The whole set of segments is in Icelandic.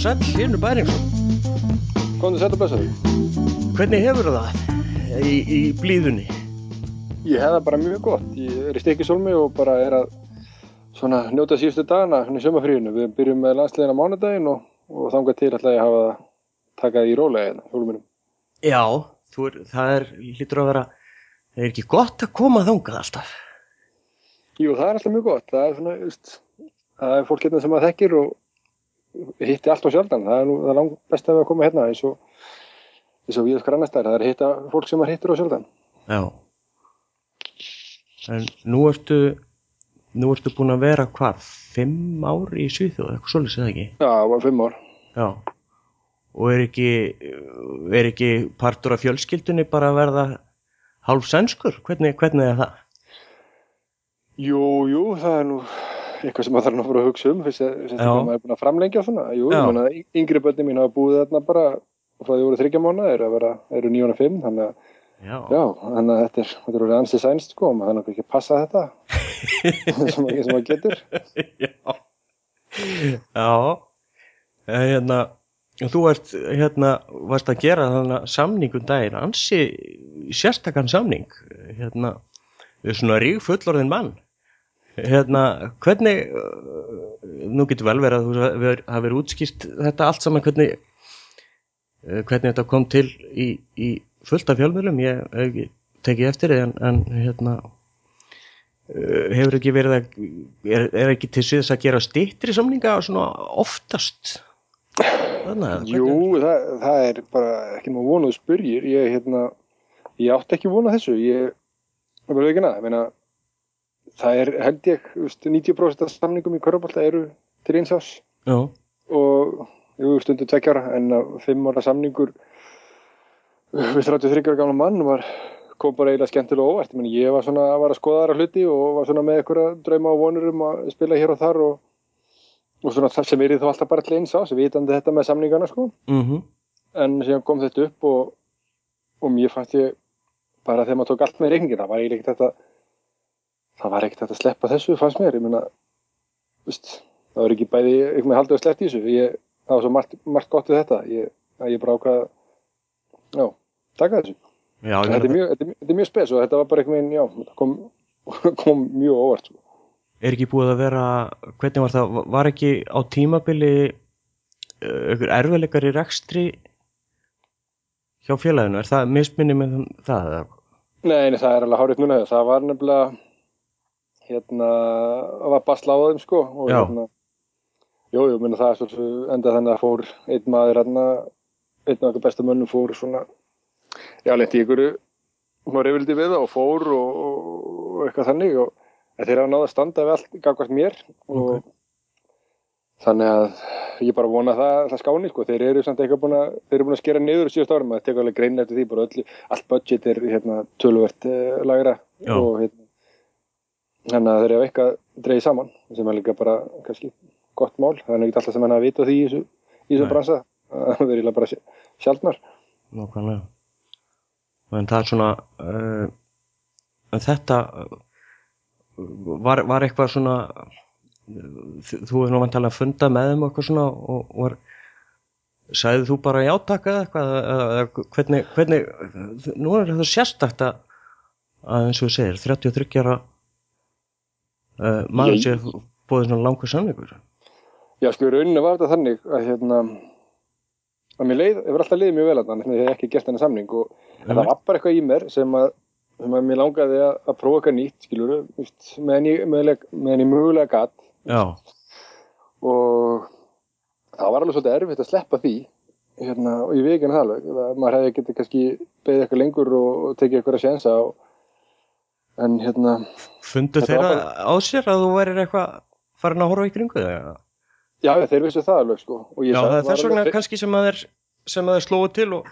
og sæll, Hlynur Bæringsson. Góðan sætt og blessaður. Hvernig hefur það í, í blíðunni? Ég hef það bara mjög gott. Ég er í stekki sólmi og bara er að svona njóta síðustu dagana í sömafríðinu. Við byrjum með landslegin á mánudaginn og, og þangað til ætla ég hafa takað í rólega hérna. Já, er, það er lítur að vera, það er ekki gott að koma þangað alltaf. Jú, það er alltaf mjög gott. Það er svona, just, það er fólk hérna sem að þekkir og hitti allt og sjaldan. Það er nú það langt best að við að koma hérna eins og, eins og við okkar annars þær. Það er hitta fólk sem að hittir og sjaldan. Já. En nú ertu, nú ertu búin að vera hvað, fimm ár í Svíþjóð, eitthvað svolítið séð ekki? Já, það var fimm ár. Já. Og er ekki, er ekki partur af fjölskyldunni bara að verða hálf sænskur? Hvernig, hvernig er það? Jú, jú, það er nú eitthvað sem maður þarf náttúrulega að hugsa um fyrst að maður er búin að framlengja svona. Jú, ég menna, yngri börni mín hafa búið þarna bara frá því voru þryggja mánu, eru að vera, eru nýjona fimm, þannig að Já. Já, þannig að þetta er, þetta er orðið ansið sænst sko, maður þannig að ekki passa þetta sem maður getur. Já, já, hérna, þú ert, hérna, varst að gera þannig að samningum daginn, ansi sérstakann samning, hérna, við svona rík fullorðin mann, hérna, hvernig, nú getur vel verið að þú hafi verið útskýrt þetta allt saman, hvernig, hvernig þetta kom til í, í fullt af fjölmjölum, ég tekið eftir en, en hérna uh, hefur ekki verið að er, er ekki til síðan að gera stittri samninga svona oftast? Þannig, Jú, það, það er bara ekki maður vonuð spurgir ég, hérna, ég átti ekki vona þessu. Ég, það verður ekki nað meina, það er held ég 90% af samningum í Körpálta eru til eins ás og jú, stundu tvekkjara en fimm ára samningur við 33 ára gamla mann var, kom bara eiginlega skemmtilega óvert Meni, ég var svona var að skoða aðra hluti og var svona með einhverja drauma og vonur um að spila hér og þar og, og svona það sem er þá alltaf bara til eins á, sem vitandi þetta með samningarna sko. Mm -hmm. en síðan kom þetta upp og, og mér fannst ég bara þegar maður tók allt með reyningin það var eiginlega þetta það var ekkert að sleppa þessu fannst mér, ég menna það var ekki bæði, ekki með haldið að sleppt í þessu. Ég, það var svo margt, margt gott við þetta. Ég, ég bara ákvaða já, taka þessu. Já, þetta, er mjög, þetta, er, þetta er mjög spes og þetta var bara einhvern veginn, já, kom, kom mjög óvart sko. Er ekki búið að vera, hvernig var það, var ekki á tímabili aukur erfiðleikar í rekstri hjá félaginu, er það misminni með það? Nei, nei, það er alveg hárið núna, það var nefnilega hérna, það var basla á þeim sko og já. hérna Jú, jú, minna það er svolítið enda þannig að fór einn maður hérna einn af okkar besta mönnum fór svona já, leti ykkur hún reyfildi við það og fór og, og eitthvað þannig og þeir hafa náða að standa við allt gagvart mér og okay. þannig að ég bara vona það, það skáni sko, þeir eru samt eitthvað búin að þeir eru búin að skera niður síðust árum að teka alveg grein eftir því, bara öllu, allt budget er hérna tölvert uh, lagra já. og hérna þannig að þeir eru eitthvað dreigið saman sem er líka bara kannski gott mál, það er ekki alltaf sem hann hafa vita því í þessu, í þessu bransa það er bara sjálfnar Nákvæmlega. En það er svona uh, þetta var, var eitthvað svona þú hefur nú vantilega að funda með þeim eitthvað svona og var sæðið þú bara játaka eða eitthvað eða hvernig, hvernig nú er þetta sérstakt að eins og þú segir 33 ára uh, maður sé búið svona langur samlingur Já sko í rauninu var þetta þannig að hérna að mér leið, hefur alltaf leiðið mjög vel að þannig að ég hef ekki gert þennan samning og það var bara eitthvað í mér sem að, sem að mér langaði að, að prófa eitthvað nýtt skiluru, meðan ég, með ég mögulega gatt og það var alveg svolítið erfitt að sleppa því hérna, og ég veikina það alveg að maður hefði getið kannski beðið eitthvað lengur og, og tekið eitthvað að sjensa en hérna Fundu þeirra á sér að þú værir eitthvað farin að horfa í kringu þegar? Já, þeir vissu það alveg sko Já, það er þess vegna kannski sem að þeir sem að þeir slóðu til og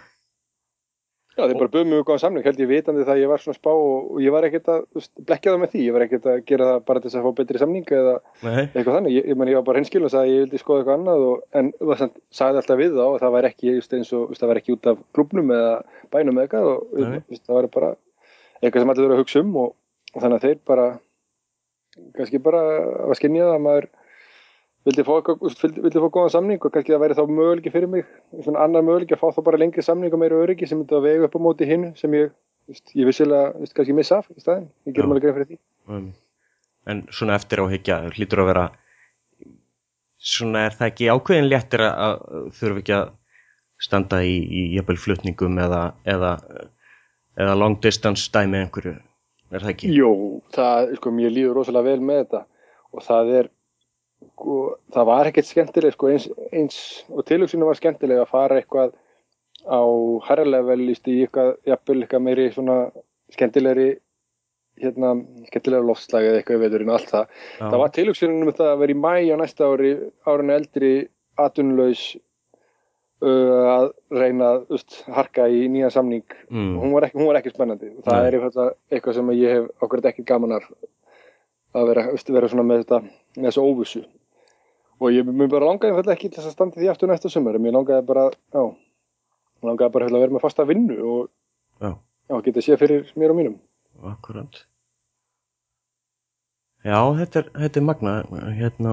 Já, þeir bara böðum mjög góðan samling, held ég vitandi það að ég var svona spá og, ég var ekkert að blekja það með því, ég var ekkert að gera það bara til þess að fá betri samling eða Nei. eitthvað þannig, ég, ég, ég var bara hinskil og sagði að ég vildi skoða eitthvað annað og, en það sagði alltaf við þá og það var ekki eins og það var ekki út af klubnum eða bænum eða eitthvað og það var bara eitthvað sem allir verið að hugsa um og, og þannig að þeir bara kannski bara var skinnjað að maður vildi fá, vildi, fá góðan samning og kannski það væri þá möguleiki fyrir mig svona annar möguleiki að fá þá bara lengri samning og meira öryggi sem myndi að vega upp á móti hinn sem ég, veist, ég vissilega veist, kannski missa af í staðin, ég gerum alveg grein fyrir því. Um, En svona eftir áhyggja hlýtur að vera svona er það ekki ákveðin léttir að þurfu ekki að standa í, í jafnvel flutningum eða, eða, eða long distance dæmi einhverju, er það ekki? Jó, það, sko, mér líður rosalega vel með þetta og það er sko, það var ekkert skemmtileg sko, eins, eins og tilhugsunum var skemmtileg að fara eitthvað á herrlevel í eitthvað, jafnvel eitthvað meiri svona skemmtilegri hérna, skemmtilega lofslag eða eitthvað í veðurinn og allt það. Já. Það var tilhugsunum um þetta að vera í mæ á næsta ári, árinu eldri atunlaus að reyna að harka í nýja samning. Mm. hún, var ekki, hún var ekki spennandi. Það Nei. er eitthvað, sem ég hef okkur ekki gaman að vera, vera svona með þetta með þessu óvissu. Og ég mjög bara langaði ekki til þess að standa því aftur næsta sömur, ég langaði bara já, langaði bara að vera með fasta vinnu og já, já geta séð fyrir mér og mínum. Akkurát Já, þetta er, þetta er magna hérna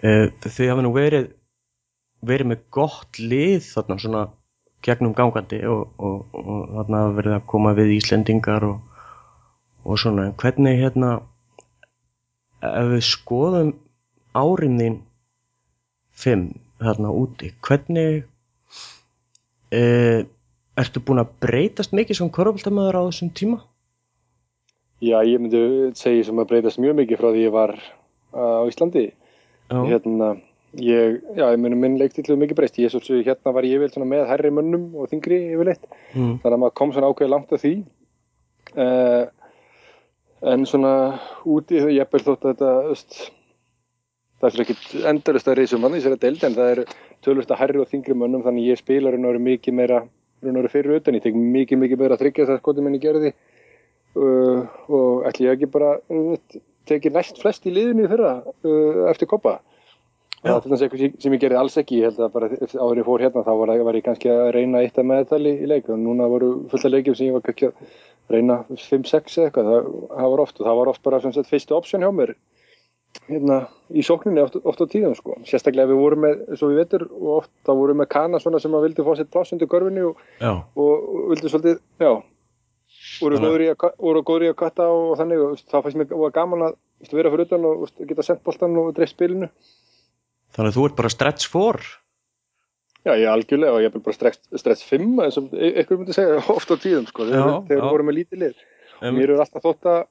e, þau hafa nú verið verið með gott lið þarna svona gegnum gangandi og, og, og þarna verið að koma við Íslendingar og, og svona, hvernig hérna ef við skoðum árin þín fimm þarna úti hvernig uh, ertu búin að breytast mikið sem korfaldamöður á þessum tíma? Já, ég myndi segja sem að breytast mjög mikið frá því ég var uh, á Íslandi oh. hérna ég, já, ég myndi minn leiktillu mikið breyst. Ég svo hérna var ég vel með herri munnum og þingri yfirleitt. Mm. þannig að maður kom svona ákveði langt af því. Uh, en svona úti ég bel þótt að þetta öst, það er ekki endurist að reysum mann í þessari deild en það er tölvist að herri og þingri mönnum þannig ég spila raun og veru mikið meira raun og veru fyrir utan, ég tek mikið mikið meira að tryggja það skotum minni gerði. Uh, og ætli ég ekki bara uh, tekið næst flest í liðinu fyrra uh, eftir koppa það er þess eitthvað sem ég gerði alls ekki. Ég held að bara ég fór hérna þá var, var ég kannski að reyna eitt að meðtali í leik. Og núna voru fullt af leikjum sem ég var kannski að reyna 5-6 eða eitthvað, það, það var oft og það var oft bara sagt, fyrstu option hjá mér hérna í sókninni oft, oft á tíðan sko, sérstaklega við vorum með svo við veitur og oft þá vorum við með kana svona sem að vildi fá sér pláss undir görfinni og, og, og vildi svolítið, já. Voru góður í að, katta og þannig og það fannst mér gaman að vera fyrir utan og geta sendt boltan og dreif spilinu Þannig að þú ert bara stretch 4 Já, ég er algjörlega og ég er bara stress 5 eins og ykkur myndi segja ofta á tíðum sko, þegar við vorum með lítið lið. Um. mér er alltaf þótt að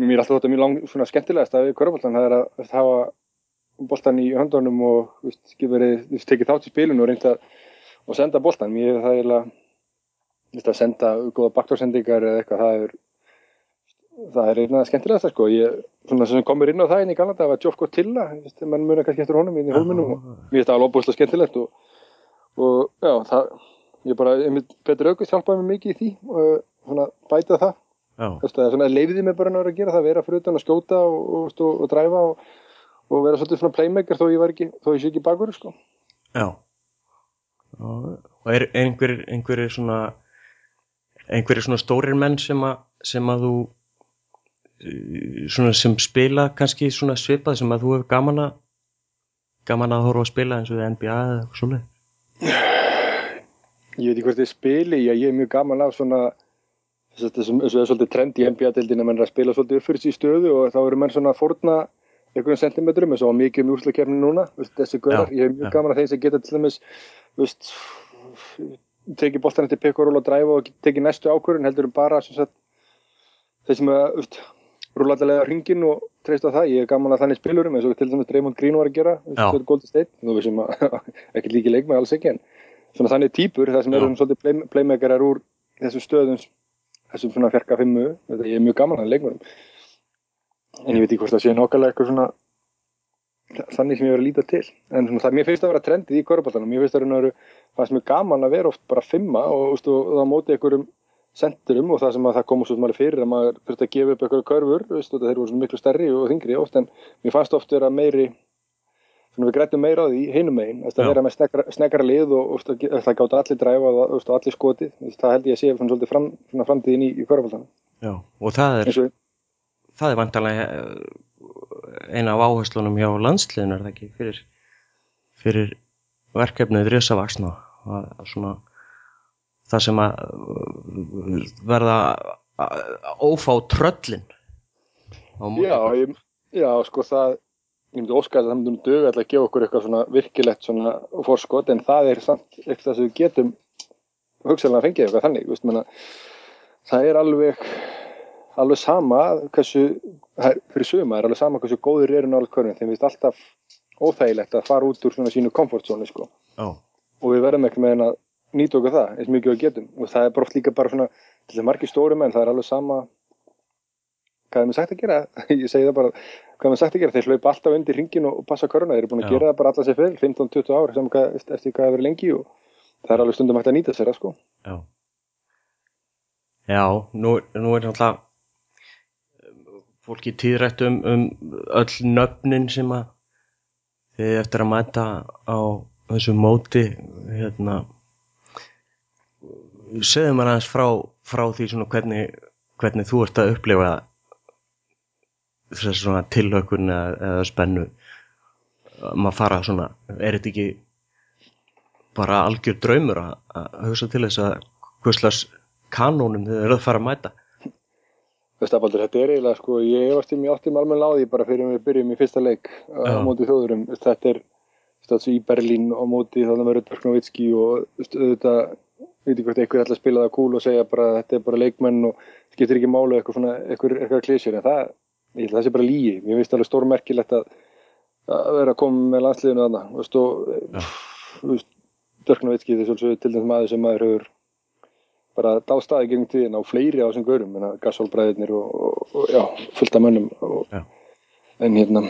mér er alltaf þótt að mjög lang, svona skemmtilegast að við kvörubóltan það er að hafa bóltan í höndunum og veist, verið, tekið þátt í spilinu og reynda að senda bóltan, mér er það eiginlega að senda góða baktorsendingar eða eitthvað, það er það er einnig að skemmtilegast sko. ég, svona sem komur inn á það inn í Galanda var Jofko Tilla, mann muna kannski eftir honum inn í hólminum og mér finnst það alveg óbúslega skemmtilegt og og já, það, ég bara, Petur August hjálpaði mér mikið í því og svona bæta það það leifiði mig bara náður að gera það vera fyrir utan að skjóta og, og, og, og dræfa og vera svolítið svona playmaker þó ég var ekki, þó ég sé ekki bakur sko. Já og er einhverjir einhverjir svona einhverjir svona stórir menn sem að sem að þú svona sem spila kannski svona svipað sem að þú hefur gaman að gaman að horfa að spila eins og NBA eða eitthvað svona Ég veit ekki hvort þið spili, já ég er mjög gaman af svona þessum, er svolítið trend í NBA-dildin að mann er að spila svolítið upp fyrir síð stöðu og þá eru mann svona að forna einhverjum sentimetrum eins og mikið um úrslagkefni núna, þessi göðar, ég er mjög ja. gaman af þeim sem geta til dæmis, tekið bóltan eftir pekkaról og dræfa og tekið næstu ákvörðun heldur um bara sagt, þeir sem að, rúla allavega hringin og treysta það, ég er gaman að þannig spilurum eins og til dæmis Draymond Green var að gera, er Golden State, þú veist sem að, ekki líki leik með alls ekki en svona þannig týpur það sem eru svolítið play, playmakerar úr þessum stöðum þessum svona fjarka fimmu þetta ég er mjög gaman að leikmarum en ég veit ekki hvort það sé nokkulega eitthvað svona þannig sem ég verið að líta til. En svona, það, mér finnst það að vera trendið í korfbaltanum mér finnst það að vera sem er gaman að vera oft bara fimma og, og, og það móti einhverjum sendurum og það sem að það kom svo smáli fyrir að maður fyrir að gefa upp einhverju körfur þeir voru miklu stærri og þingri oft en mér fannst oft vera meiri Svona við grættum meira á því hinum megin, að vera með snegra, snegra lið og, og, og það gátt allir dræfa og, og allir skotið. Það held ég að sé svona svolítið fram, svona framtíðin í, í kvörafaldana. Já, og það er, það er vantarlega, eina af áherslunum hjá landsliðinu er það ekki fyrir, fyrir verkefnið risavaksna svona það sem að verða ófá tröllin Já, ég, já, sko það ég myndi óskæða að það myndi um dög að gefa okkur eitthvað svona virkilegt svona fórskot en það er samt eitthvað sem við getum hugsaðlega að fengja eitthvað þannig veist, menna, það er alveg alveg sama hversu, fyrir söguma er alveg sama hversu góður eru náttúrulega hverjum þeim finnst alltaf óþægilegt að fara út úr svona sínu komfortzónu sko. oh. og við verðum ekki með að nýta okkur það eins mikið við getum. Og það er brótt líka bara svona til það margir stóri menn, það er alveg sama hvað er mér sagt að gera. Ég segi það bara, hvað er mér sagt að gera. Þeir hlaupa alltaf undir ringin og passa koruna þeir eru búin að Já. gera það bara alla sér fyrir, 15-20 ár sem hvað, eftir hvað það verið lengi og það er alveg stundum hægt að nýta sér það sko. Já, Já nú, nú er náttúrulega fólki tíðrætt um, um öll nöfnin sem að þið eftir að mæta á þessu móti hérna segðum maður aðeins frá, frá því svona hvernig, hvernig þú ert að upplifa þess svona tilhökun eða, eða spennu. Maður fara svona, er þetta ekki bara algjör draumur að, að hugsa til þess að hvuslas kanónum þið eru að fara að mæta? Stafaldur, þetta er eiginlega sko, ég hefast í mjög áttum almenna á því bara fyrir að við byrjum í fyrsta leik á móti þjóðurum, þetta er í Berlín á móti þannig að verður Berknovitski og auðvitað veit ekki hvort einhver ætla að spila það cool og segja bara þetta er bara leikmenn og skiptir ekki málu eitthvað svona, eitthvað, eitthvað klísjur en það, ég held að það sé bara lígi mér finnst alveg stórmerkilegt að, að vera að koma með landsliðinu aðna og Dörknavetski þessu til dæmis maður sem maður hefur bara dástaði gegn tíðin á fleiri á þessum görum, gasólbræðinir og, og, og já, fullt af mönnum og, en hérna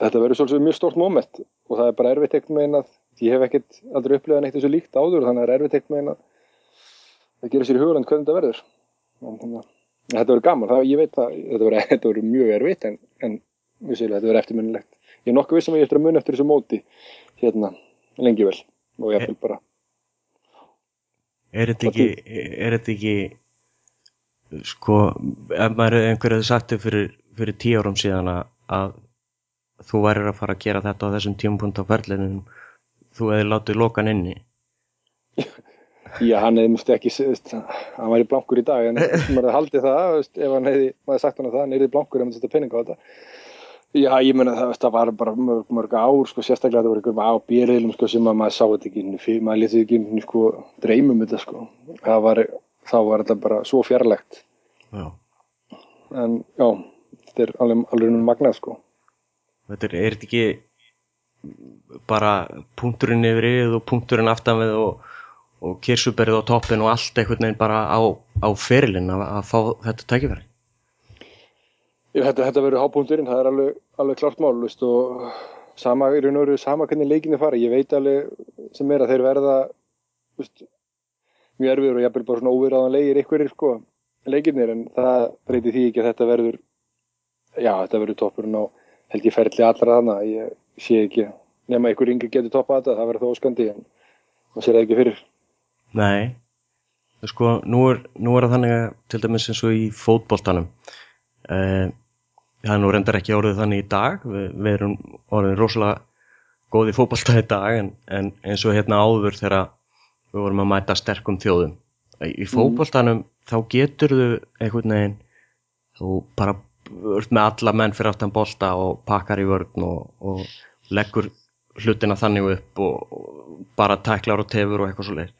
þetta verður svolítið mjög stórt móment og það er bara erfitt ekkert að ég hef ekkert aldrei upplegað neitt þessu líkt áður þannig að það er erfitt ekkert með einn að gera sér í hugurland hvernig þetta verður. En, þannig, þetta verður gaman, það, ég veit að þetta verður, þetta verður mjög erfitt en, en þetta verður eftirminnilegt. Ég er nokkuð vissum að ég eftir að munna eftir þessu móti hérna lengi vel og ég vil bara. Er þetta ekki er þetta ekki sko, ef maður einhverju hefði sagt fyrir, fyrir tíu árum síðan að, þú værir að fara að gera þetta á þessum tímpunkt á ferlinum þú hefði látið lokan inni Já, hann hefði mjög ekki, hann væri blankur í dag en maður hefði haldið það, ef hann hefði, maður hefði sagt hann að það, hann hefði blankur ef hann hefði penninga á þetta. Já, ég menna það, það var bara mörg, mörg ár, sko, sérstaklega það voru einhverjum á bérheilum, sko, sem að maður sá þetta ekki fyrir, maður letið ekki inn, sko, dreymum þetta, sko. Það var, þá var þetta bara svo fjarlægt. Já. En, já, þetta er alveg, alveg magnað, sko. Þetta er, er þetta ekki bara punkturinn yfir yfir og punkturinn aftan við og og kirsuberið á toppin og allt einhvern veginn bara á, á ferilinn að, að fá þetta tækifæri. Þetta, þetta verður hábúndurinn, það er alveg, alveg klart mál veist, og sama, í raun og veru sama hvernig leikinni fara, ég veit alveg sem er að þeir verða veist, mjög erfiður og ég er bara svona óverðaðan leigir ykkurir sko, leikinnir en það breyti því ekki að þetta verður já, þetta verður toppurinn á held ég ferli allra þannig ég sé ekki, nema ykkur yngi getur toppað þetta, það verður þó skandi en það sér það ekki fyrir Nei, sko, nú er, nú er það þannig að til dæmis eins og í fótbóltanum eh, það er nú reyndar ekki orðið þannig í dag. Við, við erum orðin rosalega góð í fótbólta í dag en, en eins og hérna áður þegar við vorum að mæta sterkum þjóðum. Í fótbóltanum mm. þá getur þau einhvern veginn þú bara ert með alla menn fyrir aftan bólta og pakkar í vörn og, og leggur hlutina þannig upp og, og bara tæklar og tefur og eitthvað svo leir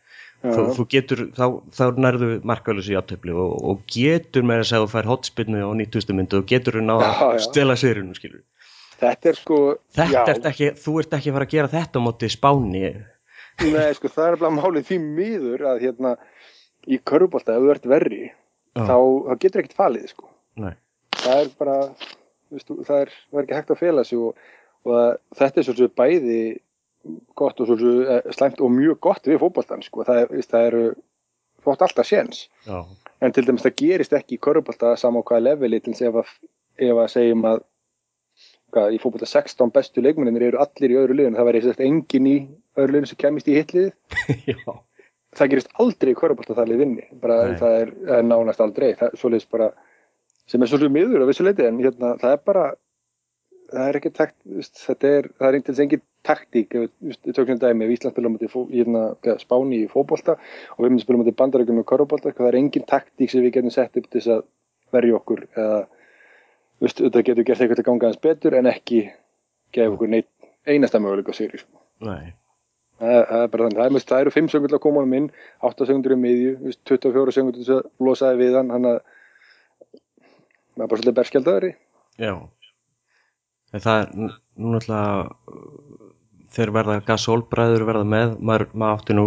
þú, þú getur, þá, þá nærðu markvælis í aftöfli og, og getur með þess að þú fær hotspinnu á 9000 myndu og getur þú ná að stela sérinu skilur þetta er sko þetta ert ekki, þú ert ekki að fara að gera þetta á móti spáni. Nei sko það er bara málið því miður að hérna í körubólta ef þú ert verri þá, þá getur ekkert falið sko. Nei. það er bara veistu, það, er, það er ekki hægt að fela sig og, og þetta er svolítið bæði gott og svolítið eh, slæmt og mjög gott við fókbaltan sko. það, það eru fótt alltaf séns. En til dæmis það gerist ekki í körubálta saman hvaða leveli til þess ef, ef að segjum að hvað, í fókbalta 16 bestu leikmennir eru allir í öðru liðin það verður engin í öðru liðin sem kemist í hitlið það gerist aldrei í körubálta það lið vinni. Bara, það er, er nánast aldrei. Það, bara, sem er svolítið miður á vissu leiti en hérna, það er bara það er ekki takt, þetta er, það er einhvers engin taktík, við tökum dæmi ef Ísland spila mútið hérna, spáni í fókbólta og við myndum spila mútið bandarækjum og korfbólta, það er engin taktík sem við getum sett upp til þess að verja okkur eða þetta getur gert eitthvað til að ganga aðeins betur en ekki gefa okkur neitt einasta möguleika sér sko. Nei Það, er bara þannig, það, er, eru 5 segundur að koma á minn, 8 segundur í miðju, 24 segundur að losaði við hann, hann að það er bara svolítið berskjaldöðri. Já, en það er nú náttúrulega þegar verða gasólbræður verða með, maður, maður átti nú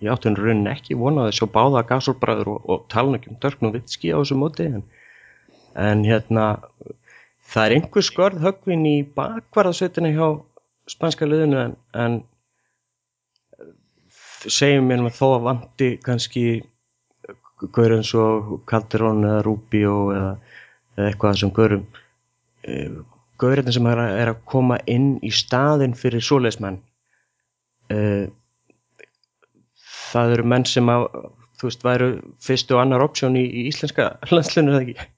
ég átti nú raunin ekki vonaði að sjá báða gasólbræður og, og tala ekki um dörkn og vitski á þessu móti en, en hérna það er einhver skörð högvin í bakvarðasveitinu hjá spanska liðinu en, en segjum mér með þó að vandi kannski gaur eins og Calderón eða Rubio eða, eða eitthvað sem gaurum gaurinn sem er að, er að koma inn í staðin fyrir svoleismenn e, það eru menn sem að þú veist væru fyrstu og annar opsjón í, í íslenska landslunum eða ekki?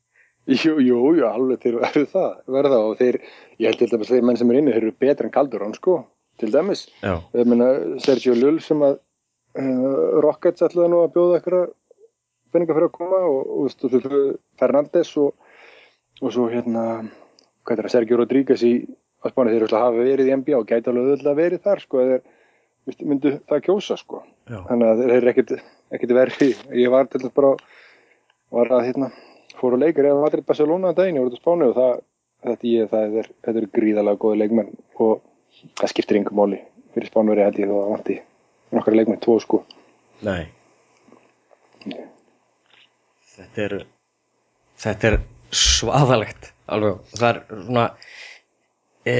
Jú, jú, jú, alveg þeir verðu það, verða og þeir, ég held til dæmis þeir menn sem er inni, þeir eru betra en Calderón sko, til dæmis, ég meina Sergio Lull sem að uh, Rockets ætlaði nú að bjóða eitthvað penninga fyrir að koma og, og, og Fernandes og, og svo hérna hvað er það, Sergio Rodríguez í á spánu þeir hafa verið í NBA og gæti alveg öll að verið þar sko eða myndu það kjósa sko. Já. þannig að þeir eru ekkit verið ég var til þess bara var að hérna fóru leikir eða Madrid Barcelona að daginn, ég voru til spánu og það, þetta, ég, það er, þetta er gríðalega góði leikmenn og það skiptir yngum móli fyrir spánu verið held ég þó að vanti nokkara leikmenn tvo sko. Nei. Þetta er þetta er svaðalegt alveg, það er svona e,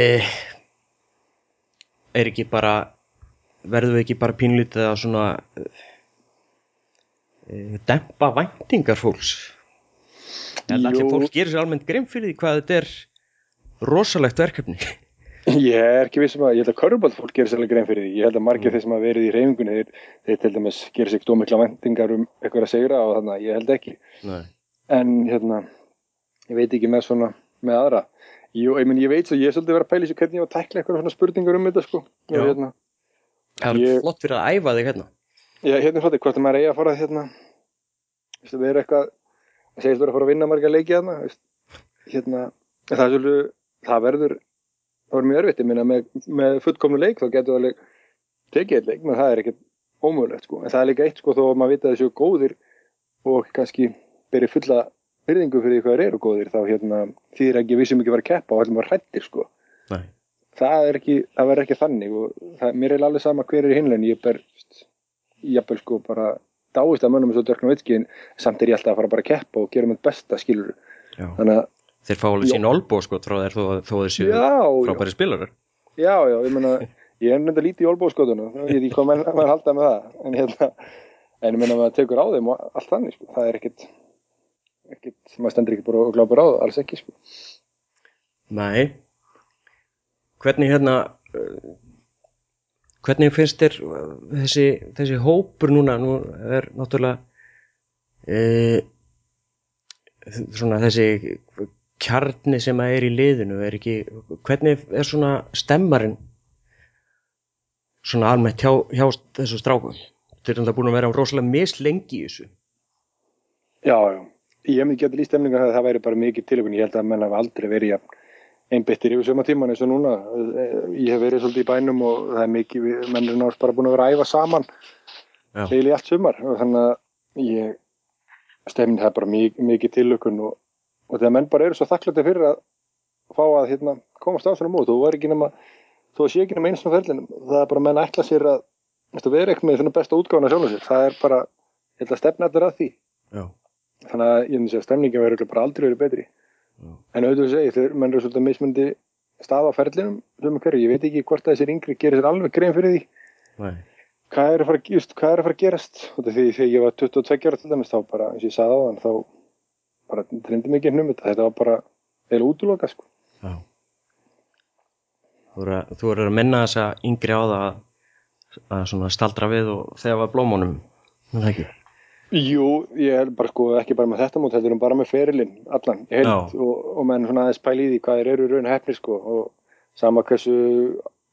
er ekki bara verður við ekki bara pínlítið að svona e, dempa væntingar fólks? En allir fólk gerir sér almennt grein fyrir því hvað þetta er rosalegt verkefni. Ég er ekki vissum að, ég held að körubált fólk gerir sérlega grein fyrir því, ég held að margir mm. þeir sem hafa verið í reyfingunni, þeir, þeir til dæmis gerir sér ekki ómikla vendingar um eitthvað að segra og þannig að ég held ekki. Nei. en hérna ég veit ekki með svona, með aðra. Jú, ég, minn, ég veit svo, ég er svolítið verið að pæla í hvernig ég var að tækla eitthvað svona spurningar um þetta sko. Og, hérna, Það er ég, flott fyrir að æfa þig hérna. Já, hérna er flott, hvort maður eigi að fara hérna, það er eitthvað að segja að þú er að fara að vinna marga leiki hérna, hérna það, svolítið, það verður það var mjög örfitt, ég minna með, með fullkomnu leik þá getur það alveg tekið eitt leik, menn það er ekkert ómögulegt sko, en það er líka eitt sko þó að maður vita þessu góðir og kannski byrja fulla byrðingu fyrir því hvað þeir eru góðir þá hérna þeir ekki vissum ekki að vera að keppa og allir bara hrættir sko Nei. það er ekki, það verður ekki þannig og það, mér er alveg sama hver er í hinlegin ég ber, ber sko bara dáist að mönnum eins og dörknum vitskiðin samt er ég alltaf að fara bara að keppa og gera mér besta skilur þannig að Þeir fá alveg sín olbóskot frá þér þó, þó þeir séu frábæri spilarar. Já, já, ég menna, ég er nefnda lítið í olbóskotunum, ég veit ekki hvað mann, mann halda með það, en hérna, en ég menna maður tekur á þeim og allt þannig, sko. það er ekkit, ekkit, maður stendur ekki bara og glápar á það, alls ekki, sko. Nei, hvernig hérna, hvernig finnst þér þessi, þessi hópur núna, nú er náttúrulega, e, svona þessi kjarni sem að er í liðinu er ekki, hvernig er svona stemmarinn svona almennt hjá, hjá þessu strákum? Þeir eru þetta búin að vera rosalega mislengi í þessu. Já, já, ég mikið gett líst stemninga að það væri bara mikið tilökun, ég held að menn hafa aldrei verið einbittir yfir söma tíman eins og núna. Ég hef verið svolítið í bænum og það er mikið, menn er náttúrulega bara búin að vera að æfa saman heil í allt sumar. Og þannig að ég stemning það bara mikið, mikið tilökun og og þegar menn bara eru svo þakklætti fyrir að fá að hérna, komast á svona mót og þú ekki nema, þú sé ekki nema eins og ferlinum, það er bara menn ætla sér að vera eitthvað með besta útgáðan að sjálfa er því þannig að ég myndi að stemningi verður bara aldrei verið betri Já. en auðvitað að segja, þegar menn eru svolítið mismundi stað á ferlinum, ég veit ekki hvort að þessir yngri gerir sér alveg grein fyrir því Nei. hvað er að fara, just, hvað er að, fara að gerast og þegar ég var 22 ára til dæmis þá bara, eins og ég sagði á þann, þá bara treyndi mikið hnum þetta, var bara eða útloka sko. Þú verður að minna þess að yngri á það að, staldra við og þegar var blómónum, það ekki? Jú, ég held bara sko ekki bara með þetta mót, heldur um bara með ferilinn allan, ég held, og, og menn svona aðeins pæli í því hvað er eru raun hefni sko og sama hversu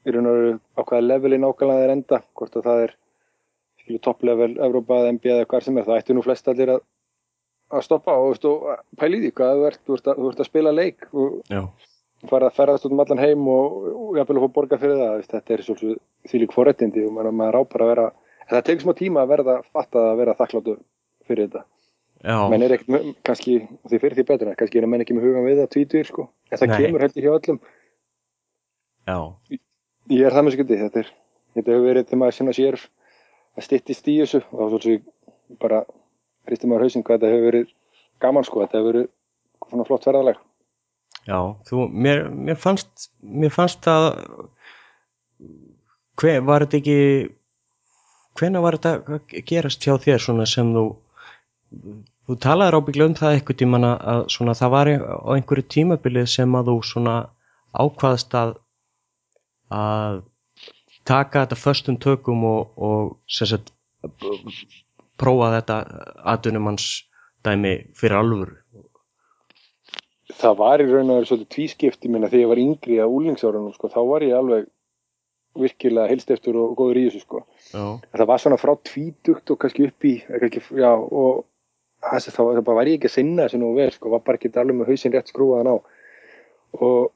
í raun og á hvaða levelin ákvæmlega er enda, hvort að það er topplevel, Evrópa eða NBA eða hvað sem er, það ættu nú flest allir að að stoppa og, og pæli í því hvað þú ert, þú ert, að, þú ert að spila leik og fara að ferðast út um allan heim og, jafnvel að fá borga fyrir það þetta er svolítið því lík forrættindi og maður, maður ápar að vera það tegur smá tíma að verða fatta að vera þakkláttu fyrir þetta Já. menn er ekkert, kannski því fyrir því betur kannski er menn ekki með hugan við að tvítur sko. en það Nei. kemur heldur hjá öllum Já. ég er það með skuldi þetta, þetta hefur verið þegar maður sér að stittist í þessu og þá svolítið bara hristum á hausin hvað þetta hefur verið gaman sko, þetta hefur verið svona flott ferðaleg Já, þú, mér, mér fannst mér fannst að hver, var þetta ekki hvena var þetta að gerast hjá þér svona sem þú þú talaður ábygglega um það eitthvað tíman að svona það var á einhverju tímabilið sem að þú svona ákvaðst að að taka þetta förstum tökum og, og sagt, prófa þetta aðdunumanns dæmi fyrir alvöru Það var í raun og verið svolítið tvískipt ég minna þegar ég var yngri að úlingsárunum sko, þá var ég alveg virkilega heilstiftur og góður í þessu sko. það var svona frá tvítugt og kannski upp í kannski, já, og þessi, þá, var ég ekki að sinna þessu nú vel sko, var bara ekki alveg með hausin rétt skrúaðan á og,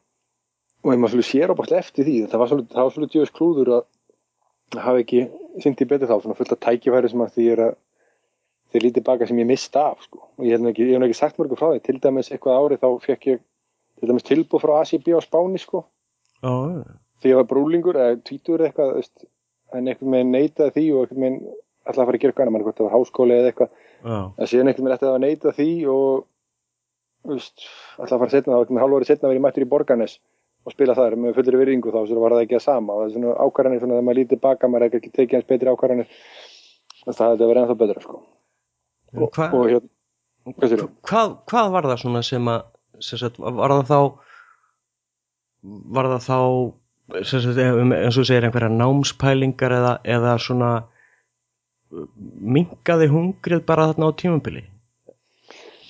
og ég maður sér ábært eftir því það var svolítið, djöðs klúður að hafa ekki syndið betur þá, svona fullt af tækifæri sem að því er að þeir lítið baka sem ég mista af sko. og ég hef ekki, ekki sagt mörgum frá því til dæmis eitthvað árið þá fekk ég til dæmis tilbúð frá ACB á Spáni sko. oh. því ég var brúlingur eða tvítur eitthvað en eitthvað með neitað því og eitthvað með alltaf að fara að gera eitthvað annar, það var háskóli eða eitthvað. En síðan eitthvað með þetta að neitað því og veist, alltaf að fara setna, þá með halvórið setna verið mættur í Borgarnes og spila þar með fullir virðingu þá svo var það ekki að sama. Og það er svona ákvarðanir svona þegar maður lítið baka maður ekki tekið eins betri ákvarðanir. Það hefði verið ennþá betra sko. Og, hva, og hérna, hvað, hvað var það svona sem að sem sagt, var það þá var það þá sagt, eins og segir einhverja námspælingar eða, eða svona mingaði hungrið bara þarna á tímambili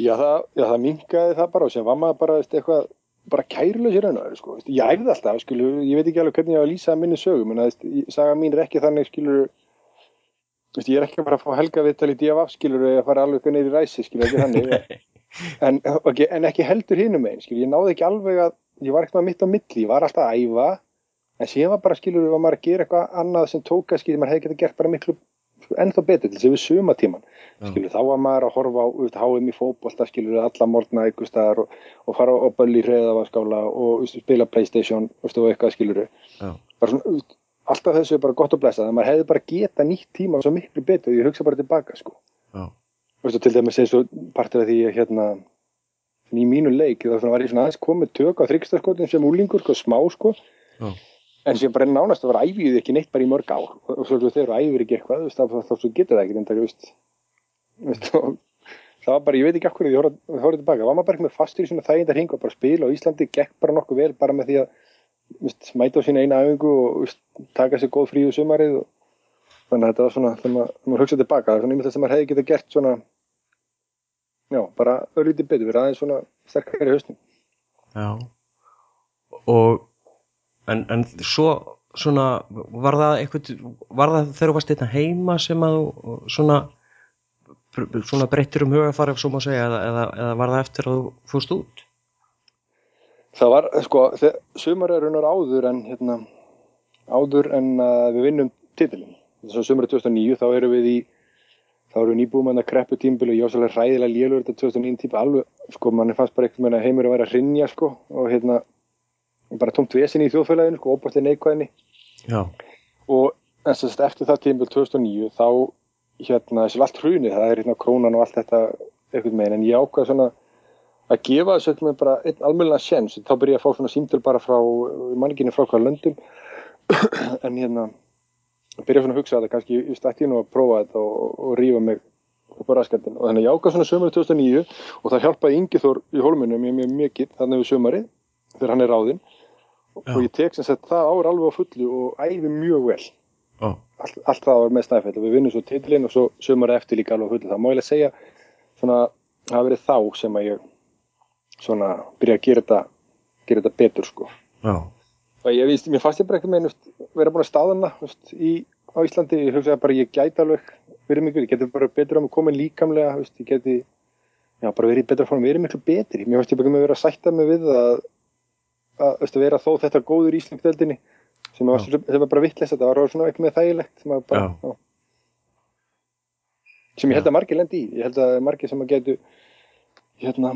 Já það, já, það mingaði það bara og sem var maður bara eitthvað bara kærlega sér hennar sko. ég æfði alltaf, skilu, ég veit ekki alveg hvernig ég á að lýsa minni sögum, en að saga mín er ekki þannig, skilur ég er ekki bara að fá helga viðtal í DFF skilur eða að fara alveg neyri ræsi skilur ekki þannig en, okay, en ekki heldur hinnum einn skilur ég náði ekki alveg að ég var ekkert mitt á milli, ég var alltaf að æfa en síðan var bara skilur var maður að gera eitthvað annað sem tóka skilur maður hefði gett gert bara miklu ennþá betur til þess að við suma tíman skilur þá var maður að horfa á HM í fókbólta skilur alla morgna eitthvað staðar og, og fara á bölli í hreðavarskála og spila Playstation og eitthvað skilur bara svona alltaf þessu er bara gott að blessa það maður hefði bara geta nýtt tíma svo miklu betur ég hugsa bara tilbaka sko. Já. Vistu, til dæmis eins og partur af því að hérna í mínu leik þá var ég svona aðeins komið tök á þryggstaskotin sem úlingur sko smá sko. Já. En sem bara nánast að vera æfið ekki neitt bara í mörg ár. Og svo þegar þú æfir ekki eitthvað þá, getur það ekki en það var bara, ég veit ekki því að ég horfði tilbaka, var maður bara með fastur í svona þægindar hing og bara spila og Íslandi gekk bara nokkuð vel bara með því að mæta á sína eina öfingu og taka sér góð frí úr sumarið þannig að þetta var svona þegar maður, hugsaði tilbaka það er svona ímyndilegt sem maður hefði getið gert svona já, bara öllítið betur aðeins svona sterkar í höstum Já. Og en, en svo svona var það eitthvað var það þegar þú varst eitthvað heima sem að svona svona breyttir um hugafar ef svo má segja eða, eða, eða var það eftir að þú fúst út? Það var, sko, sumar er raunar áður en hérna, áður en að við vinnum titilin þess að sumar 2009 þá erum við í þá erum við nýbúið með það kreppu tímbil og ég svolítið ræðilega lélur þetta 2009 tíma alveg, sko, manni fannst bara eitthvað með að heimur að vera að rinja, sko, og hérna bara tómt vesin í þjóðfélaginu, sko, óbærslega neikvæðinni Já. og þess að eftir það tímbil 2009 þá, hérna, þessi allt hrunið, það er hérna krónan og allt þetta eitthvað megin, en ég ákvaði svona að gefa þessu eitthvað bara einn almenna séns, þá byrja ég að fá svona símtöl bara frá manninginu frá hvaða löndum. En hérna byrja svona að hugsa að það kannski í stættinu að prófa þetta og, og rífa mig upp á raskandin og þannig ég ákvað svona sömurinn 2009 og það hjálpaði Ingeþór í holminu mjög mjög mikið þannig við sömari þegar hann er ráðinn og ég tek sem sagt það ár alveg á fullu og æfi mjög vel. Oh. allt, allt það var með snæfell og við vinnum svo titlinn og svo sömur eftir líka alveg hullu það má ég lega segja svona það hafi verið þá sem að ég svona byrja að gera þetta gera þetta betur sko. Oh. og ég víst, mér fannst ég bara eitthvað með vera búin að staðana veist, í, á Íslandi, ég hugsaði bara ég gæti alveg verið miklu, ég geti bara betur á mig komið líkamlega, veist, ég geti já, bara verið betra fórum, verið miklu betri. Mér fannst ég bara með að vera að sætta mig við að, að, að vera þó þetta góður Íslanddeldinni sem var, sem var bara vittlist, þetta var svona ekki með þægilegt sem, bara, sem ég held að margir lendi í ég held að margir sem að getu hérna,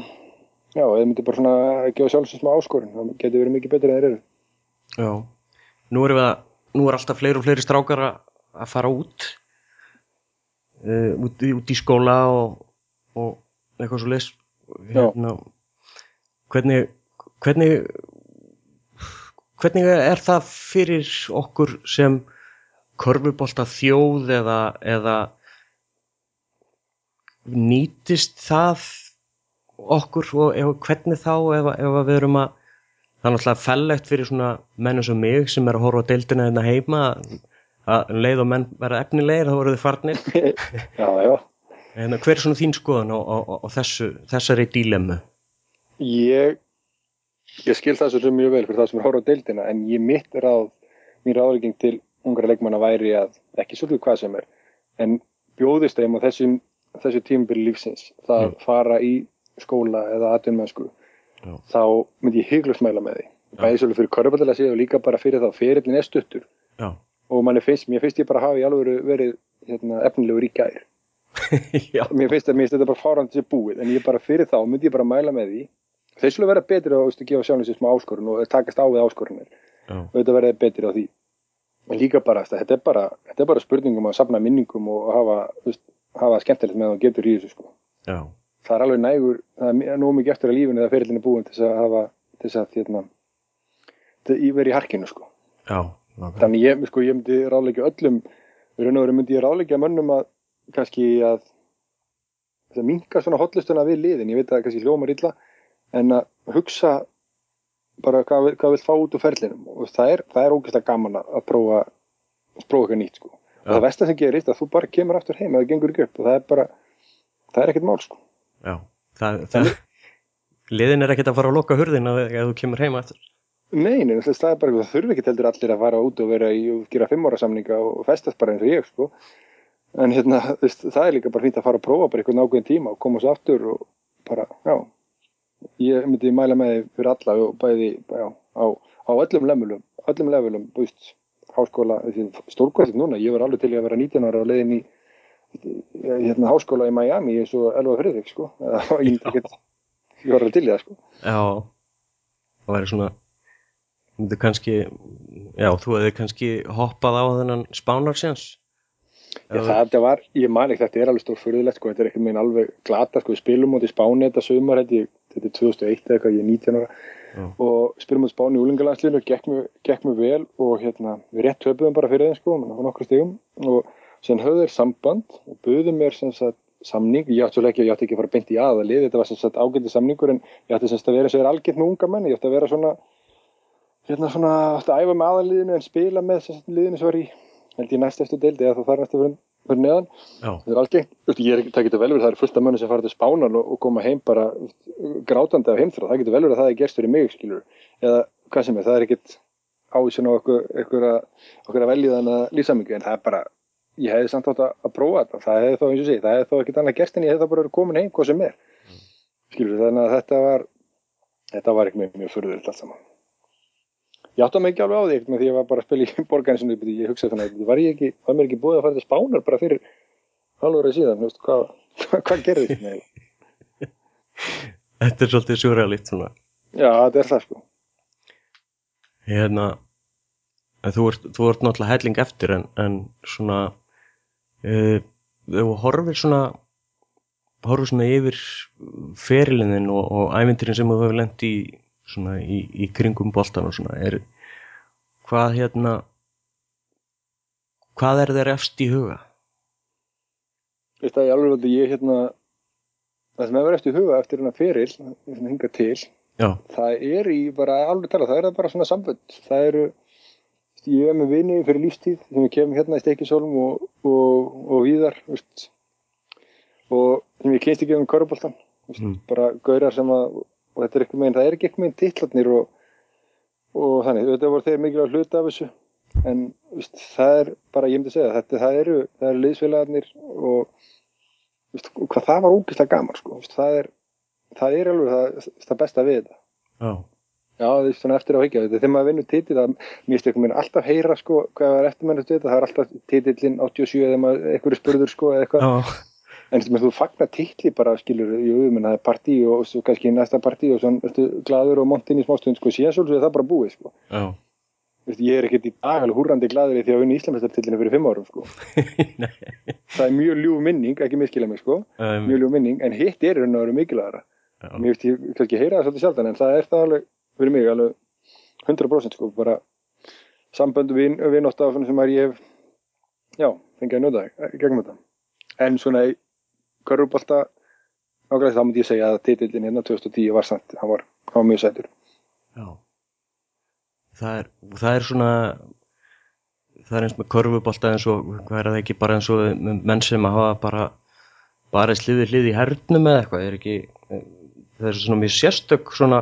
já, eða myndi bara svona gefa sjálfsins smá áskorun, það getur verið mikið betur en þeir eru. Já, nú erum við að nú er alltaf fleiri og fleiri strákar að fara út uh, út, út í skóla og, og eitthvað svo leys hérna, hvernig hvernig hvernig er það fyrir okkur sem korfubólta þjóð eða, eða nýtist það okkur og ef, hvernig þá ef, ef við erum að það er náttúrulega fellegt fyrir svona menn eins og mig sem er að horfa á deildina hérna heima að leið og menn verða efnilegir þá voru þið farnir já, já. En hver er svona þín skoðan á, á, á þessu, þessari dílemmu? Ég ég skil það svo mjög vel fyrir það sem er horfa á deildina en ég mitt ráð mér ráðlegging til ungar leikmanna væri að ekki svolítið hvað sem er en bjóðist þeim á þessu, þessu tímubili lífsins það mm. fara í skóla eða aðtunmennsku Já. þá myndi ég hygglega smæla með því bæði svolítið fyrir korfbaldilega síðan og líka bara fyrir þá fyrirlin er stuttur Já. og fyrst, mér finnst ég bara hafi alveg verið hérna, efnilegur í gær mér finnst þetta bara fárandi sér búið en ég bara fyrir þá myndi ég bara mæla með því þeir skulle vera betri á að gefa sjálfins í smá áskorun og takast á við áskorunir og þetta verði betri á því. En líka bara, þetta er bara, þetta er bara spurningum að sapna minningum og hafa, veist, hafa skemmtilegt með það og getur í þessu sko. Já. Það er alveg nægur, það er nú mikið eftir að lífinu eða fyrirlinni búin til að hafa til að hérna, vera í harkinu sko. Já, þannig ég, sko, ég myndi ráðleika öllum raun og veru myndi ég ráðleika mönnum að kannski að minka svona hotlustuna við liðin. Ég veit að kannski hljómar illa en að hugsa bara hvað, hvað vil fá út úr ferlinum og það er, það er ógeðslega gaman að prófa prófa eitthvað nýtt sko. og það vestar sem gerist að þú bara kemur aftur heim eða það gengur ekki upp og það er bara það er ekkert mál sko Já, það, það, liðin er ekkert að fara að loka hurðin að þú kemur heima eftir. Nei, nei, það er bara, það þurfi ekki heldur allir að fara út og vera í og gera fimmóra samninga og festast bara eins og ég, sko. En hérna, það er líka bara fínt að fara að prófa bara eitthvað nákvæm tíma og koma svo aftur og bara, já, ég myndi mæla með því fyrir alla og bæði, já, á, á öllum levelum, öllum levelum, búist, háskóla, stórkvæðið núna, ég var alveg til að vera 19 ára á leiðin í hérna háskóla í Miami eins og Elva Freyðrik sko. Ég var alveg til það sko. Já, það væri svona þú kannski já, þú hefði kannski hoppað á þennan spánarsjans Já, það var, ég man ekki, þetta er alveg stór fyrirlegt sko, þetta er ekki meðin alveg glata sko, við spilum út í spáni þetta sömur þetta er 2001 eða eitthvað, ég er 19 ára. Já. og spilum út spáni í úlingalandsliðinu og gekk mér vel og hérna, við rétt höfðum bara fyrir þeim sko, nokkur stegum og sem höfðu þeir samband og buðu mér sagt, samning, ég átti ekki, ég átti ekki að fara beint í aðalið, þetta var ágæntið samningur en ég átti semst að vera sér algjörn með unga menn, ég átti að vera svona hérna svona, átti að æfa með aðaliðinu en spila með semst liðinu sem var í held ég næst eftir deildi eða það þarf næst eftir fyrir neðan, Já. það er algjörn það getur vel verið, það er fullt af mönnu sem fara til spánan og, koma heim bara grátandi af heimþrá, það getur vel verið að það er gerst fyrir mig skilur, eða hvað sem er, það er ekkit ávísun á okkur, að, velja þannig að lýsa mikið en það er bara ég hefði samt átt að prófa þetta. Það hefði þá eins og sé, það hefði þá ekkert annað gert en ég hefði þá bara verið komin heim hvað sem er. Mm. skilur þannig að þetta var þetta var ekki mjög, mjög fyrðurilt allt saman ég átti að mig ekki alveg á því með því að ég var bara að spila í borgansinu ég hugsaði þannig að var ég ekki, var mér ekki búið að fara til spánar bara fyrir halvverið síðan? Veist, hvað, hvað, hvað gerði þetta Þetta er svolítið surrealitt Já, þetta er það sko. Hérna þú ert, þú ert náttúrulega helling eftir en, en svona uh, þú horfir svona horfir svona yfir ferilinin og, og ævindirinn sem þú hefur lendt í svona í, í kringum boltan og svona er hvað hérna hvað er þeir efst í huga? Þetta er alveg að ég hérna það sem hefur eftir í huga eftir hérna feril hérna hinga til Já. það er í bara alveg tala, það er bara svona sambund það eru ég er með vinni fyrir lífstíð sem við kemum hérna í Steikisólum og, og, og víðar veist, og sem ég kynst ekki um Köruboltan mm. bara gaurar sem að og þetta er ekki meginn, það er ekki meginn tillatnir og, og þannig, þetta voru þeir mikilvægt hluta af þessu. En veist, það er bara, ég myndi segja þetta, það eru, það eru liðsfélagarnir og veist, hvað það var ógeðslega gaman sko, veist, það er það er alveg það, það besta við þetta. Oh. Já, þú veist, svona eftir á higgja, þegar maður vinnur títið, það mér styrkum mér alltaf heyra, sko, hvað er eftirmennast þetta, það er alltaf títillinn 87 eða maður, eitthvað er spurður, sko, eða eitthvað, en þú fagnar títli bara, skilur, jú, menn það er partí og svo kannski næsta partí og svona, ertu gladur og montinn í smástund, sko, síðan svolítið það bara búið, sko. Oh. Veist, ég er ekkert í dag alveg húrandi gladur því að vinna Íslandsmeistartillinu fyrir fimm árum, sko. það er mjög ljúf minning, ekki miskila mig, sko, um. mjög ljúf minning, en hitt er raun og veru mikilvægara. Mér finnst ég kannski heyra það svolítið sjaldan en það er það alveg fyrir mig alveg 100% sko bara samböndu vin, vinótt af sem að ég já, fengið að njóta gegnum þetta en svona ágræðis þá múti ég segja að titillin hérna 2010 var samt, hann var, hann var mjög sætur. Já. Það er, það er svona það er eins með körrubólta eins og hvað er það ekki bara eins og menn sem að hafa bara bara sliðið hlið í hernum eða eitthvað er ekki það er svona mjög sérstök svona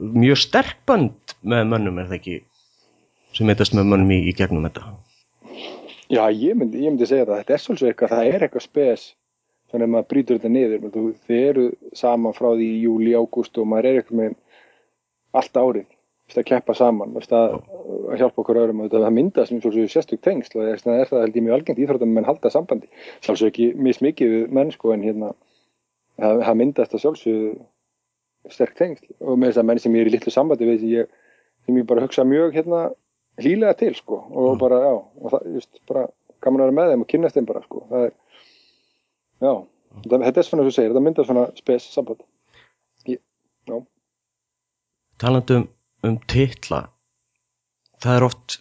mjög sterk band með mönnum er það ekki sem heitast með mönnum í, í gegnum þetta? Já, ég myndi, ég myndi segja það þetta er svolítið eitthvað, það er eitthvað spes þannig að maður brýtur þetta niður þið eru saman frá því í júli, ágúst og maður er eitthvað með allt árið að keppa saman að, að hjálpa okkur öðrum. Og það myndast sem svolítið sérstök tengsl og það er það held ég mjög algengt íþróttum menn halda sambandi, sjálfsög ekki mismikið mennsku en hérna það, það myndast að sjálfsög sterk tengsl. Og með þess að menn sem ég er í litlu sambandi við sem ég, sem ég bara hugsa mjög hérna hlýlega til sko og mm. bara já og það just bara gaman að vera með þeim og kynast þeim bara sko. Það er já það, þetta er svona sem þú segir þetta myndar svona spes samband. Ég, já. Talandum um titla það er oft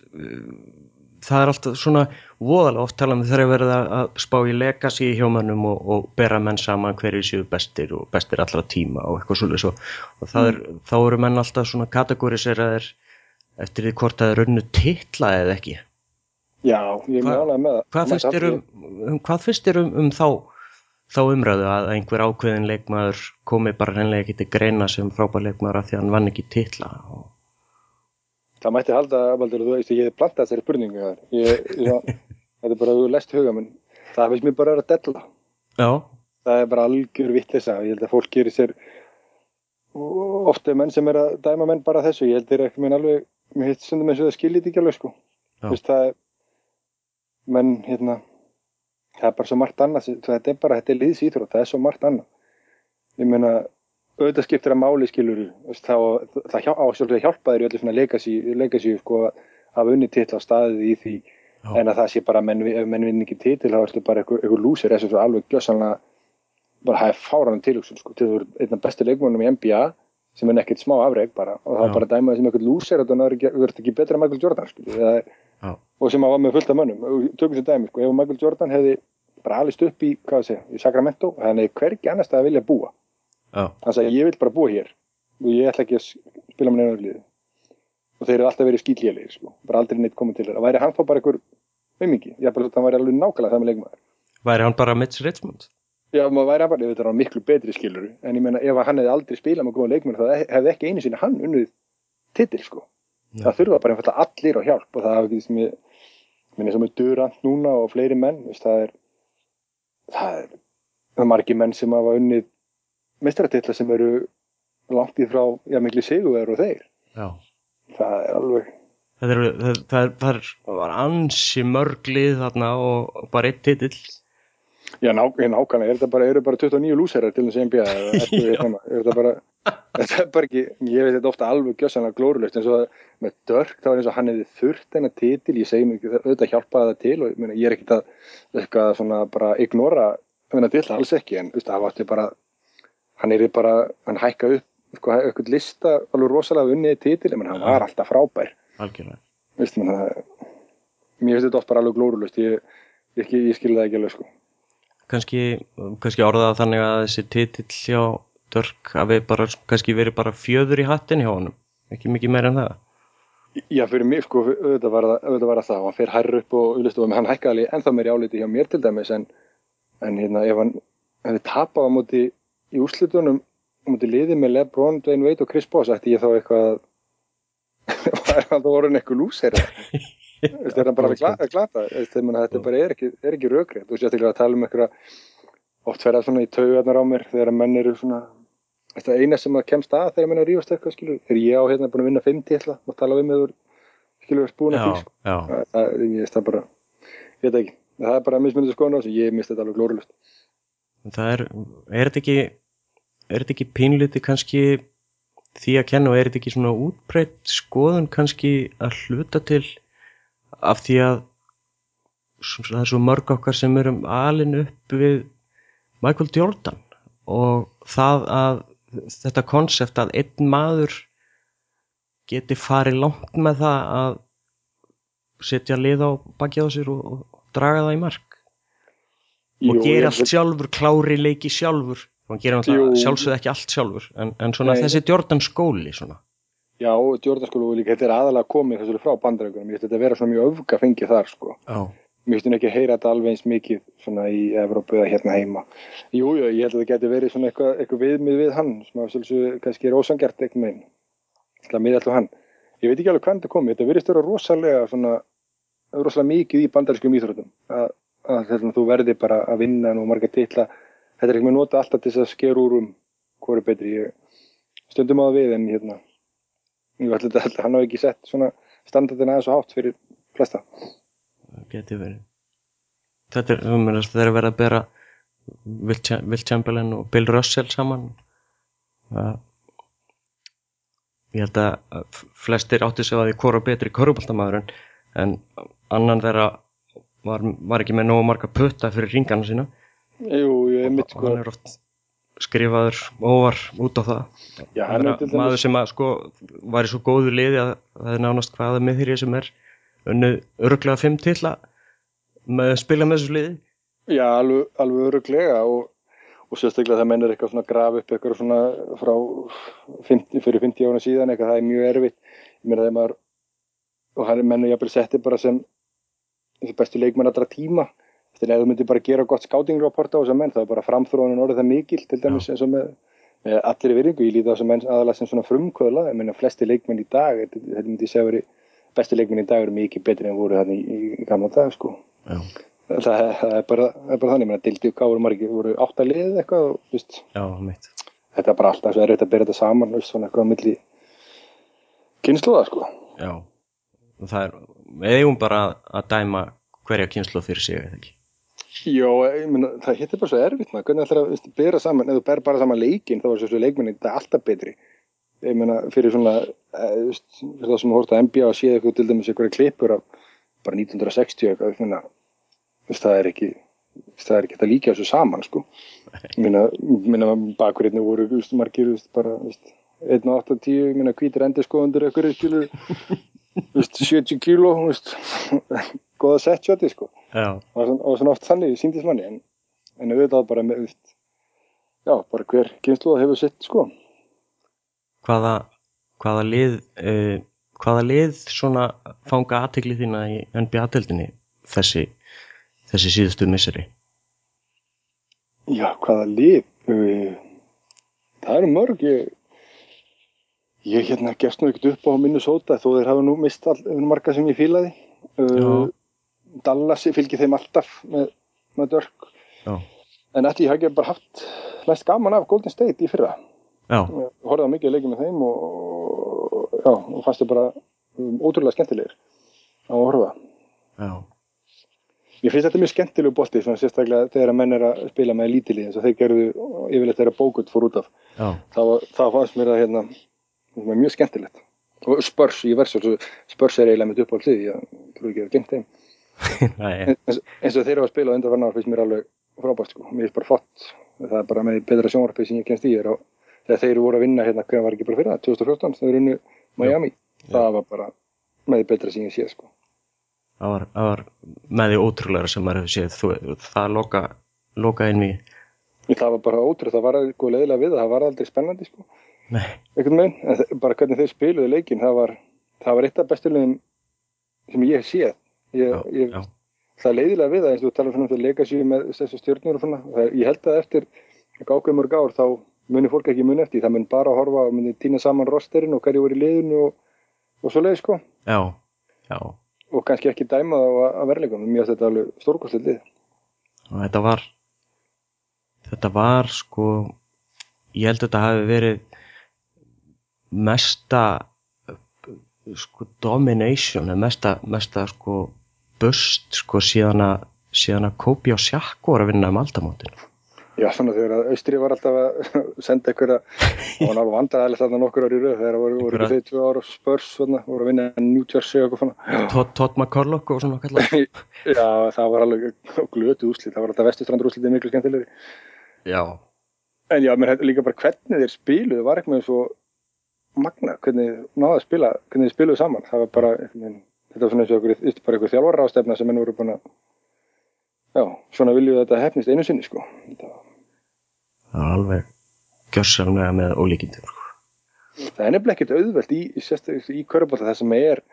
það er alltaf svona voðalega oft talað þegar það verða að spá í legacy í hjómanum og, og bera menn saman hverju séu bestir og bestir allra tíma og eitthvað svolítið og, og er, mm. þá eru menn alltaf svona kategoriseraðir eftir því hvort það er rauninu titla eða ekki. Já, ég er mjög alveg með það. Hvað finnst þér um, um, um, um þá, þá umræðu að einhver ákveðin leikmaður komi bara reynlega ekki til greina sem frábær leikmaður af því að hann vann ekki titla og það mætti halda Baldur, þú veist, ég hef plantað þessari spurningu þetta er bara þú lest huga minn það veist mér bara að della. Já. það er bara algjör vittlisa ég held að fólk gerir sér ofta menn sem er að dæma menn bara þessu, ég held er ekki minn alveg mér hitt sundum eins og það skiljið ekki alveg sko. Veist, það er menn, hérna það er bara svo margt annað, þetta er bara, þetta er liðsýþrótt það er svo margt annað. Ég meina auðvitað skiptir að máli skilur þá, það hjá, ásjálflega hjálpaður í öllu svona legacy sko að unni til á staðið í því. Já. en að það sé bara menn, ef menn vinn ekki til þá er þetta bara eitthvað, eitthvað lúsir þess að alveg gjössanlega bara hæði fárann tilugsun sko, til þú er einna bestu leikmónum í NBA sem er nekkit smá afreg bara. Og það er bara dæmaði sem eitthvað lúsir og það verður ekki betra en Michael Jordan skilur, er, og sem að var með fullt af mönnum. Tökum sem dæmi, sko, ef Michael Jordan hefði bara alist upp í, hvað sé, í Sacramento þannig hvergi annars það að vilja búa? Hann sagði ég vil bara búa hér og ég ætla ekki að spila með neina öðru og þeir eru alltaf verið skýrlélegir sko. bara aldrei neitt komið til þeirra. Væri hann þá bara einhver auðmingi, ég held að hann væri alveg nákvæmlega það með leikmaður. Væri hann bara Mitch Richmond? Já, maður væri bara, þetta er hann miklu betri skiluru en ég menna ef hann hefði aldrei spilað með góða leikmaður þá hefði ekki einu sinni hann unnið titil sko, Já. það þurfa bara einfallega allir á hjálp og það hafi ekki sem ég minni sem er Durant núna og fleiri menn það er það er, það er margi menn sem hafa unnið mestratilla sem eru langt í frá já miklu sigurverður og þeir já. það er alveg það er, það, það það var ansi mörglið þarna og bara eitt titill já ná, nákvæmlega, er þetta bara, eru bara 29 lúserar til þess að NBA er þetta bara þetta er bara ekki, ég veit þetta ofta alveg gjössanlega glórulegt en svo með dörk þá er eins og hann hefði þurft en að titil, ég segi mikið auðvitað hjálpaði það til og ég, ég er ekkit að eitthvað svona bara ignora þennan til, alls ekki. En það var bara hann er bara, hann hækka upp sko, eitthvað lista alveg rosalega unniði títil, en hann var alltaf frábær. Algjörlega. Það, mér finnst þetta oft bara alveg glórulust ég, ég, ég skilði það ekki alveg sko. Kannski, kannski orðað þannig að þessi títill hjá Dörk hafi bara, kannski verið bara fjöður í hattin hjá honum ekki mikið meira en það. Já, fyrir mig sko, auðvitað var það, það hann fyrir hærru upp og auðvitað hann hækkaði alveg ennþá meir í áliti hjá mér til dæmis en, en hérna ef hann hefði tapað á móti í úrslitunum á móti liðið með Lebron, Dwayne Wade og Chris Bosh ætti ég þá eitthvað var hann þá orðin eitthvað lúsir þetta er bara að glata þetta bara er ekki, er ekki rökrið þú ekki að tala um eitthvað oft verða svona í taugarnar á mér þegar menn eru svona Þetta er eina sem að kemst að þegar minna rífast eitthvað, skilur, þegar ég á hérna búin að vinna 50 eitthvað og tala við með þú, skilur, að því, sko. Það, það, það bara, ég veit ekki, það er bara mismunið skoðan á þessu, ég misti þetta alveg glórulust. Það er, er þetta ekki, er þetta ekki pínliti kannski því að kenna og er þetta ekki svona útbreytt skoðun kannski að hluta til af því að það er svo mörg okkar sem erum alin upp við Michael Jordan og það að þetta konsept að einn maður geti farið langt með það að setja lið á baki á sér og, og draga það í mark og Jú, gera allt sjálfur, klári leiki sjálfur og gera sjálfsögð ekki allt sjálfur en, en svona Nei. þessi Jordan skóli svona. Já, líka þetta er aðalega komið þessu frá bandrækunum, ég ætti að vera svona mjög öfga fengið þar sko. Já. Mér finnst hún ekki heyra þetta alveg eins mikið svona í Evrópu eða hérna heima. Jújú, jú, ég held að það geti verið svona eitthvað, eitthvað viðmið við hann sem að sjálfsög kannski er ósangjart eitthvað með hann með alltaf hann. Ég veit ekki alveg hvernig þetta komi, þetta verist vera rosalega svona, rosalega mikið í bandarískum íþrótum að, að að þú verði bara að vinna og marga tilla þetta er ekki með nota alltaf til þess að sker úr um er betri, ég stundum á það við en hérna ég ætla þetta, hann hafi ekki sett svona standardin aðeins og hátt fyrir flesta. Geti verið. Þetta er, um, það er verið að bera Will Chamberlain og Bill Russell saman. Það ég held að flestir átti sig að því hvora betri korrubaltamæður en annan þeirra var, var ekki með nógu marga putta fyrir ringana sína. Jú, ég mitt sko. hann er oft skrifaður óvar út á það. Já, maður sem að sko var í svo góðu liði að það er nánast hvaða miðhyrja sem er unnu öruglega fimm til að með spila með þessu liði. Já, alveg, alveg öruglega og, og sérstaklega það mennir eitthvað svona graf upp eitthvað svona frá 50, fyrir 50 ára síðan eitthvað, það er mjög erfitt. Ég meina þegar maður og hann er mennur jafnvel settið bara sem bestu leikmenn allra tíma þannig að þú myndir bara gera gott skátingrapport á þessar menn, það er bara framþróðan orðið það mikil til dæmis eins og með, með allir virðingu, ég líti á þessar menn aðalega sem svona frumkvöðla, ég meina flesti leikmenn í dag, þetta myndi ég segja verið bestu leikminni í dag eru mikið betri en voru þannig í, í, gamla dag sko. það, það er bara, bara þannig. Að dildi og gáður margir voru átt að liða eitthvað og, veist, Já, þetta er bara alltaf svo erriðt að byrja þetta saman veist, svona eitthvað milli kynsluða sko. Já, það er við eigum bara að dæma hverja kynslu fyrir sig eða ekki Já, myna, það hittir bara svo erfitt maður, hvernig ætlar að byrja saman, ef þú ber bara saman leikin þá er þessu leikminni þetta alltaf betri. Ég meina fyrir svona e, fyrir það sem hórt að NBA að sé eitthvað til dæmis eitthvað klippur af bara 1960 eitthvað þannig að það er ekki það er ekki þetta líka þessu saman sko. Minna, minna bakurinn voru just, margir just, bara 1.810 minna hvítir endurskoðundur eitthvað skilur 70 kíló goða setshoti sko já. og svona oft þannig síndismanni en, en auðvitað bara með já, bara hver kynslu hefur sett sko. Hvaða, hvaða lið uh, hvaða lið svona fanga aðtegli þína í NBA-deldinni þessi, þessi síðustu misseri? Já, hvaða lið uh, það eru mörg ég, ég hérna gerst nú ekkert upp á Minnesota þó þeir hafa nú mist all, marga sem ég fílaði. Uh, Dallas fylgir þeim alltaf með, með dörk Já. en þetta ég haf ekki bara haft mest gaman af Golden State í fyrra. Horfði á mikið leikið með þeim og, já, og fannst þið bara um, ótrúlega skemmtilegir á að horfa. Já. Ég finnst þetta mjög skemmtilegu bótti sérstaklega þegar að menn er að spila með lítilið eins og þeir gerðu yfirleitt þeirra bókut fór út af. Þá fannst mér það hérna, mjög skemmtilegt. Og spörs, ég verðs spörs er eiginlega mitt upp á hlið ég trú ekki að það er gengt þeim eins, og þeirra að spila undan varnar finnst mér alveg frábært sko, mér finnst bara fott það er bara með betra sjónvarpi sem ég kennst í. Er á þegar þeir voru að vinna hérna, hvernig var ekki bara fyrir það 2014, þeir eru unni Miami. Já, það var bara með betra sem ég sé sko. það, var, það var með því ótrúlega sem maður hefur séð þú, það loka, loka inn í það var bara ótrúlega, það var eitthvað leðilega við það. Var aldrei spennandi sko. bara hvernig þeir spiluði leikin það var það var eitt af bestulegum sem ég hef séð ég, Já, ég, já. það er leiðilega við það eins og þú talar svona um þetta legacy með þessu stjórnur og svona það, ég held að eftir gákuð mörg ár þá munir fólk ekki muni eftir því. það mun bara horfa og munir týna saman rosterinn og hverju voru í liðinu og, og svo leið sko já, já og kannski ekki dæma það á að verleikum mér finnst þetta alveg stórkostlið lið og þetta var þetta var sko ég held að þetta hafi verið mesta sko domination mesta, mesta sko bust sko síðan að síðan að Kobi og Sjakko voru að vinna um aldamótin Já, þegar að Austri var alltaf að senda ykkur að, það var náttúrulega vandræðilegt þarna nokkur ári í rauð þegar voru, voru þau tvö ára spörs voru að vinna New Jersey og eitthvað. Todd, Todd McCulloch og svona Já, það var alveg glötu úslit, það var alltaf vestustrandur úslitið miklu skemmtilegri. já, En já, mér hefði líka bara hvernig þeir spiluðu var eitthvað svo magna, hvernig náðu að spila, hvernig þeir spiluðu saman. Það var bara, þetta var svona eins og ykkur, bara ykkur þjálfara ástefna sem henn voru búin að, já, svona viljum þetta hefnist einu sinni, sko. Það var alveg gjörsamlega með ólíkindum sko. það er nefnilega ekkert auðvelt í, í, í körubólta það sem er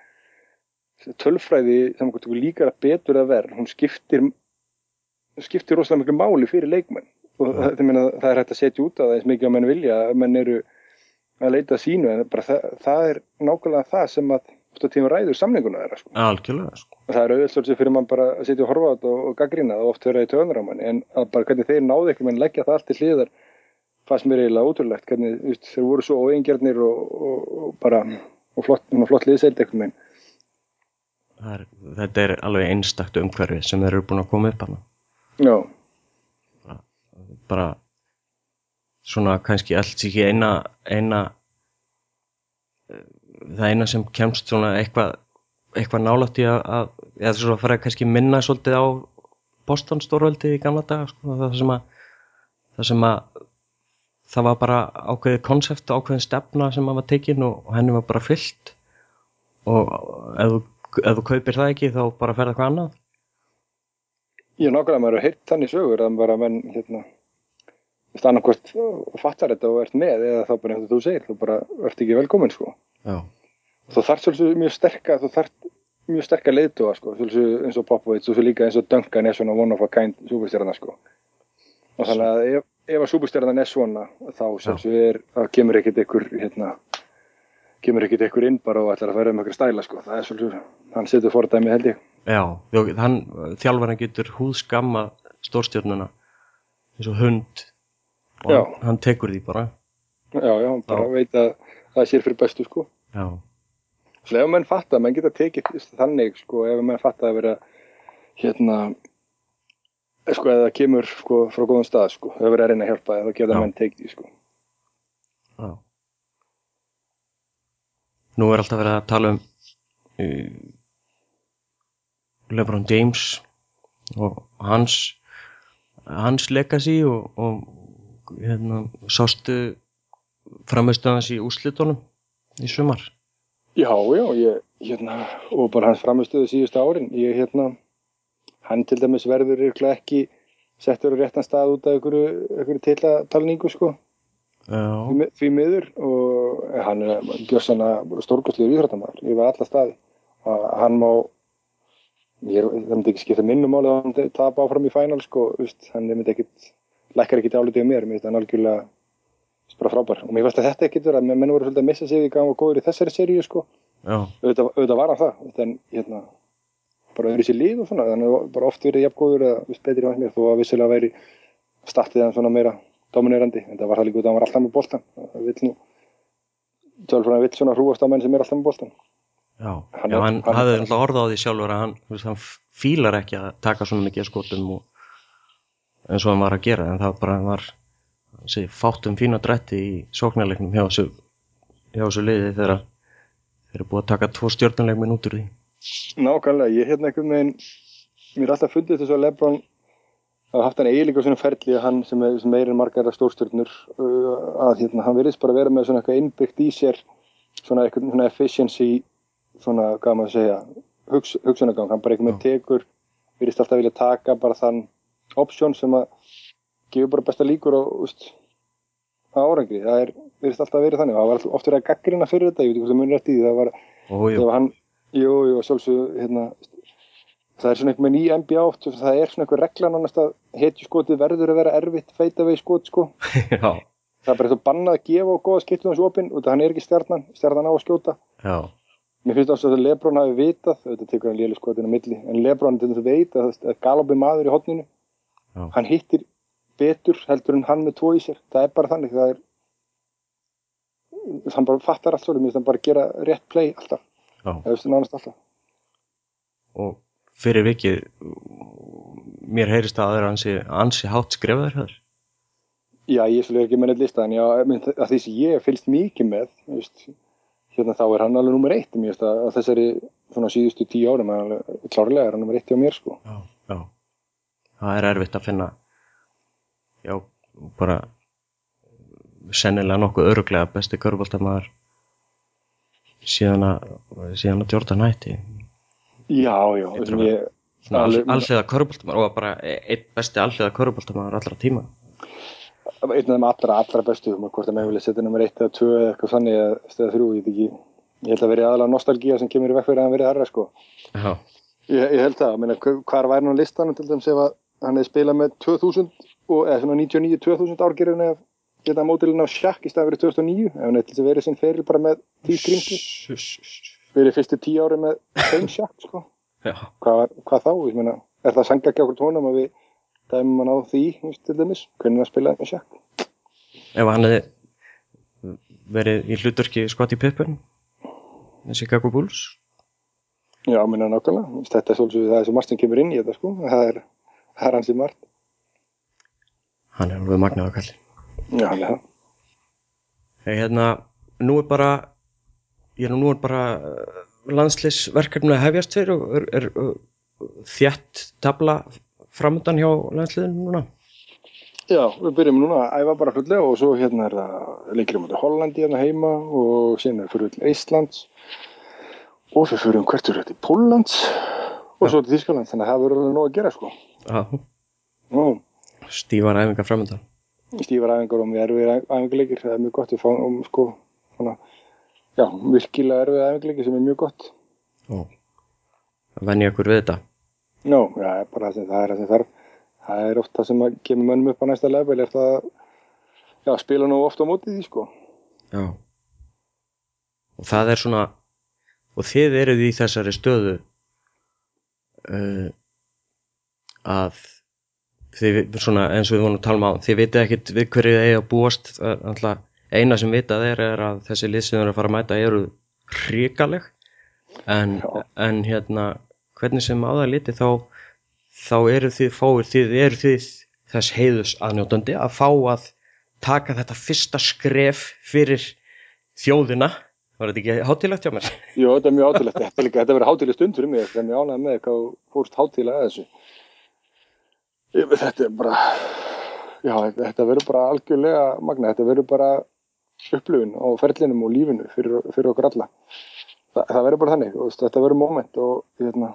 tölfræði sem líkar að betur að verð hún skiptir skiptir rosalega miklu máli fyrir leikmenn og það, það, meina, það er hægt að setja út á það eins mikið að menn vilja að menn eru að leita að sínu en bara það, það er nákvæmlega það sem að ofta tíma ræður samninguna þeirra sko. algjörlega sko. og það er auðvitað fyrir mann bara að setja og horfa á þetta og, gaggrina og oft höra í töðunar á mann en bara hvernig þeir náðu ekki menn leggja það allt til hliðar fannst mér eiginlega ótrúlegt hvernig veist, þeir voru svo óeingjarnir og, og, og bara og flott, og flott liðseild Það er, þetta er alveg einstakt umhverfi sem þeir eru búin að koma upp hana já, bara svona kannski alls ekki eina eina það eina sem kemst svona eitthvað eitthvað nálægt í að, að eða fara að kannski minna svolítið á Boston stórveldi í gamla daga sko, það sem að það sem að það var bara ákveðið konsept ákveðin stefna sem að var tekin og, og henni var bara fyllt. Og ef ef þú kaupir það ekki þá bara ferða eitthvað annað. Ég er nákvæmlega maður að heyrt þannig sögur að bara menn hérna annarkvort fattar þetta og ert með eða þá bara eins og þú segir, þú bara ert ekki velkomin sko. Já, þú þarft svolítið mjög sterka þú þarft mjög sterka leiðtóa sko, svolítið eins og Popovits og líka eins og Duncan er svona one of a kind súbústjörna sko. Og þannig að ef, ef að súbústjörnan er svona þá svolítið er, kemur ekkit ykkur hérna, kemur ekkit ykkur inn bara og ætlar að færa um ykkur stæla sko, það er svolítið, hann setur fordæmi held ég. Já, hann, þjálfarinn getur húðskamma stórstjörnuna eins og hund og hann, hann tekur því bara. Já, já, hann bara veit að það sér fyrir bestu sko. Já, ef menn fatta, menn geta tekið þannig sko, ef menn fatta að vera hérna sko, eða kemur sko frá góðum stað sko, ef verið að reyna að hjálpa þá geta Já. menn tekið sko. Já. Nú er alltaf verið að tala um uh, Lebron James og hans hans legacy og, og hérna, sástu framistöðans í úrslitunum í sumar Já, já, ég, hérna og bara hans framistöðu síðustu árin. Ég, hérna, hann til dæmis verður ykkurlega ekki settur á réttan stað út af ykkur, ykkur tillatalningu sko, Já, því, mi- því miður og hann er gjössanna stórkostlegur íþróttamæður yfir alla staði. Og hann má ég er, það myndi ekki skipta minnum máli að hann tapa áfram í fænal sko, veist, hann myndi ekkit lækkar ekkit álítið um mér, mér finnst hann algjörlega bara frábær. Og mér finnst að þetta ekkit vera, menn voru svolítið að missa sig í gang og góður í þessari seríu sko. Já, auðvitað, auðvitað var hann það. En hérna, bara öðru sér líð og svona. Þannig að bara oft verið jafn góður eða viss betri mér þó að vissilega væri startið hann svona meira dominerandi. En það var það líka út að hann var alltaf með boltan það vill nú tölfræðan vill svona hrúast á menn sem er alltaf með boltan já, Hann já hann, hann- hafði alltaf orða á því sjálfur að hann, hann fílar ekki að taka svona mikið skotum og, eins og hann var að gera en það bara var sé, fátt um fína drætti í sóknarleiknum hjá þessu, hjá þessu liði þegar þeir eru búið að taka tvo stjórnuleikminn út úr því. Nákvæmlega, ég hérna einhvern veginn mér er alltaf fundið þess að Lebron hafa haft hann eiginlega svona ferli að hann sem er sem meir en margar stórstjörnur uh, að hérna, hann virðist bara vera með svona eitthvað innbyggt í sér svona eitthvað svona efficiency svona, hvað maður að segja hugs, hugsunagang, hann bara einhvern veginn tekur virðist alltaf vilja taka bara þann option sem að gefur bara besta líkur á, úst, árangri það er, virðist alltaf verið þannig það var oft verið að gaggrina fyrir þetta, ég veit ekki hvort það munir eftir því það var jú. Hann, jú, jú, sjálfsög hérna, það er svona einhvern veginn í NBA oft það er svona einhver regla nánast að hetju skoti verður að vera erfitt feita við skot sko það er bara eitthvað bannað að gefa og góða skiptum þessu opinn og það hann er ekki stjarnan, stjarnan á að skjóta Já. mér finnst það að Lebron hafi vitað þetta tekur hann léli skotin á milli en til þess að það galopi maður í hotninu Já. hann hittir betur heldur en hann með tvo í sér. Það er bara þannig það er hann bara fattar allt svolítið, hann bara gera rétt play alltaf, alltaf. Og fyrir vikið mér heyrist að það er ansi, ansi hátt skrifaður hér Já, ég er svolítið ekki með neitt lista en já, að því sem ég fylgst mikið með veist, hérna þá er hann alveg nummer eitt mér veist að þessari svona síðustu tíu árum klárlega er hann nummer eitt hjá mér sko. Já, já, það er erfitt að finna já, bara sennilega nokkuð öruglega besti körbóltamæður síðan að síðan að Jordan hætti. Já, já ég, Allslega körbóltamæður og bara einn besti allslega körbóltamæður allra tíma. Einn af þeim allra, allra bestu hvort að maður vilja setja nummer eitt eða tvö eða eitthvað þannig eða stöða þrjú, ég veit ekki. Ég held að verði aðalega nostálgíja sem kemur í vekk fyrir að hann verði harra sko. Ég, ég held að, meina, hvar væri hann á listanum til dæmis ef hann hefði spilað með 2000 og, eða svona 99-2000 árgerðin eða geta mótilinn á sjakk í stað fyrir 2009 ef hann hefði verið sinn feril bara með því skrýmsli verið fyrstu tíu ári með þeim sjakk sko. Hvað, hvað þá, ég meina er það sanga ekki okkur tónum að við dæmum hann á því, til dæmis hvernig það spilaði með sjakk? Ef hann hefði verið í hlutverki skott í pippun með Chicago Bulls? Já, minna nákvæmlega. Þetta er svolítið það sem Martin kemur inn í þetta sko. Það er, er hans í margt Hann er alveg magnað á kalli Já, hann er það Hei, hérna, nú er bara er nú er bara uh, landsleisverkefni að hefjast fyrir og er, er, er uh, þjætt tabla framöndan hjá landsliðinu núna. Já, við byrjum núna að æfa bara hlutlega og svo hérna er það leikir um Hollandi hérna heima og síðan er fyrir Íslands og við fyrir um hvertur þetta í Póllands og svo til Þískland þannig að það verður alveg nóg að gera sko. Já, stífar æfingar framöndan Stífar æfingar og mjög erfið æfingarleikir það er mjög gott við fáum sko svona, já, virkilega erfið æfingarleikir sem er mjög gott. Ó, venja okkur við þetta? Já, já, bara það, það er það sem þarf. Það er oft það sem kemur mönnum upp á næsta level er það já, spila nú ofta á mótið því sko. Já. Og það er svona og þið eruð í þessari stöðu uh, að þið svona eins og við vonum að tala um á þið vitið ekkit við hverju þið eigi að búast. Alltaf eina sem vitað er er að þessi liðsviður að fara að mæta eru hríkaleg en, en hérna hvernig sem á það liti þá þá eru þið fáir þið eru þið þess heiðus aðnjótandi að fá að taka þetta fyrsta skref fyrir þjóðina. Var þetta ekki hátilegt hjá mér? Jó, þetta er mjög hátilegt þetta er verið hátileg stund fyrir mig það er mjög ánæg með hvað fórst hátilega að þessu þetta er bara já, þetta verður bara algjörlega magna, þetta verður bara upplöfun á ferlinum og lífinu fyrir, fyrir okkur alla. Þa, það verður bara þannig, og, þetta verður moment og hérna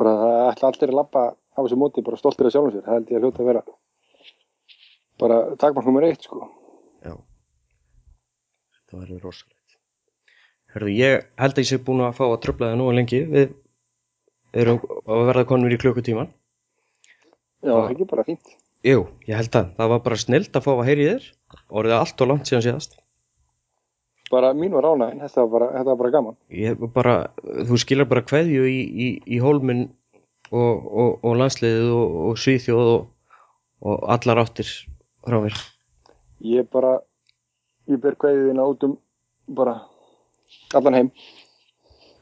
bara það ætla allir að lappa á þessu móti bara stoltir að sjálfum sér, það held ég að hljóta að vera bara takmark nummer eitt sko. Já. Það verður rosalegt. Herðu, ég held að ég sé búin að fá að tröfla það nú lengi. Við erum að verða konur í klukkutíman Já, það er ekki bara fínt. Jú, ég held að það var bara snilt að fá að heyri þér. Orðið allt og langt síðan síðast. Bara mín var ánægin, þetta var bara, þetta var bara gaman. Bara, þú skilar bara hverju í, í, í hólminn og, og, og landsliðið og, og svíþjóð og allar áttir frá mér. Ég bara ég ber hverjuðina út um bara allan heim.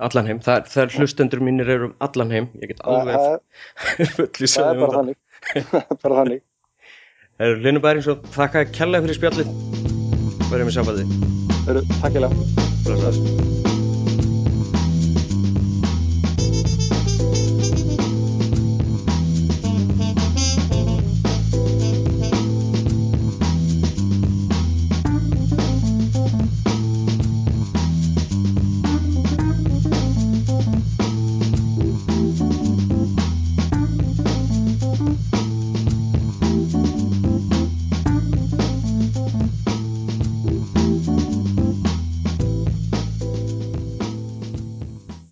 Allan heim, það, það er hlustendur mínir eru um allan heim, ég get alveg fulli það er bara þannig. Linnu Bæringsson, þakka kærlega fyrir spjallin verðum við samfæðið Takk ég lega